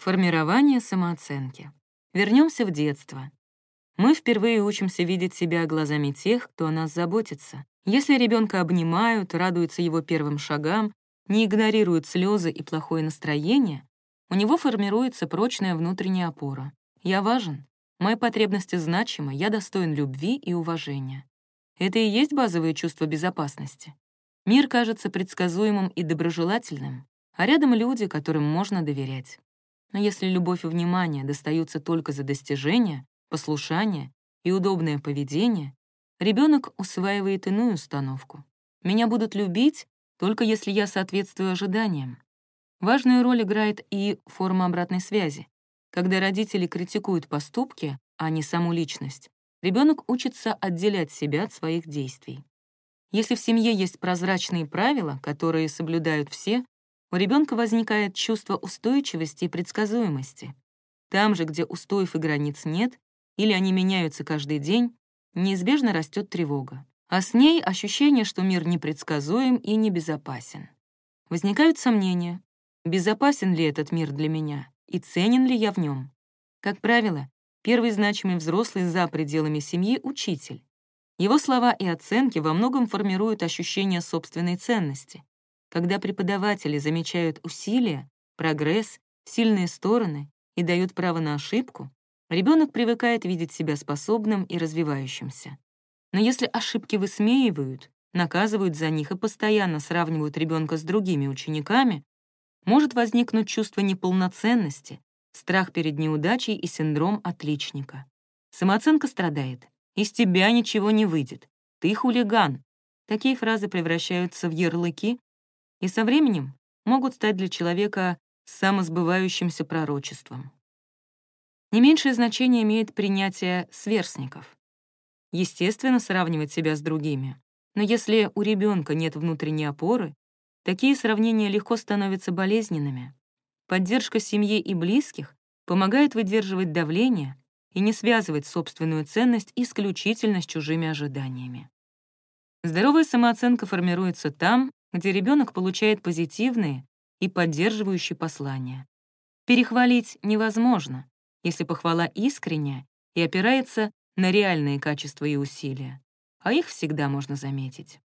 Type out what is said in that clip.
Формирование самооценки. Вернемся в детство. Мы впервые учимся видеть себя глазами тех, кто о нас заботится. Если ребенка обнимают, радуются его первым шагам, не игнорируют слезы и плохое настроение, у него формируется прочная внутренняя опора. Я важен, мои потребности значимы, я достоин любви и уважения. Это и есть базовое чувство безопасности. Мир кажется предсказуемым и доброжелательным, а рядом люди, которым можно доверять. Но если любовь и внимание достаются только за достижения, послушание и удобное поведение, ребенок усваивает иную установку. Меня будут любить только если я соответствую ожиданиям. Важную роль играет и форма обратной связи. Когда родители критикуют поступки, а не саму личность, ребенок учится отделять себя от своих действий. Если в семье есть прозрачные правила, которые соблюдают все, у ребенка возникает чувство устойчивости и предсказуемости. Там же, где устоев и границ нет, или они меняются каждый день, неизбежно растет тревога. А с ней ощущение, что мир непредсказуем и небезопасен. Возникают сомнения, безопасен ли этот мир для меня и ценен ли я в нем. Как правило, первый значимый взрослый за пределами семьи — учитель. Его слова и оценки во многом формируют ощущение собственной ценности. Когда преподаватели замечают усилия, прогресс, сильные стороны и дают право на ошибку, ребенок привыкает видеть себя способным и развивающимся. Но если ошибки высмеивают, наказывают за них и постоянно сравнивают ребенка с другими учениками, может возникнуть чувство неполноценности, страх перед неудачей и синдром отличника. Самооценка страдает. «Из тебя ничего не выйдет. Ты хулиган». Такие фразы превращаются в ярлыки, и со временем могут стать для человека самосбывающимся пророчеством. Не меньшее значение имеет принятие сверстников. Естественно, сравнивать себя с другими. Но если у ребенка нет внутренней опоры, такие сравнения легко становятся болезненными. Поддержка семьи и близких помогает выдерживать давление и не связывать собственную ценность исключительно с чужими ожиданиями. Здоровая самооценка формируется там, где ребенок получает позитивные и поддерживающие послания. Перехвалить невозможно, если похвала искренняя и опирается на реальные качества и усилия, а их всегда можно заметить.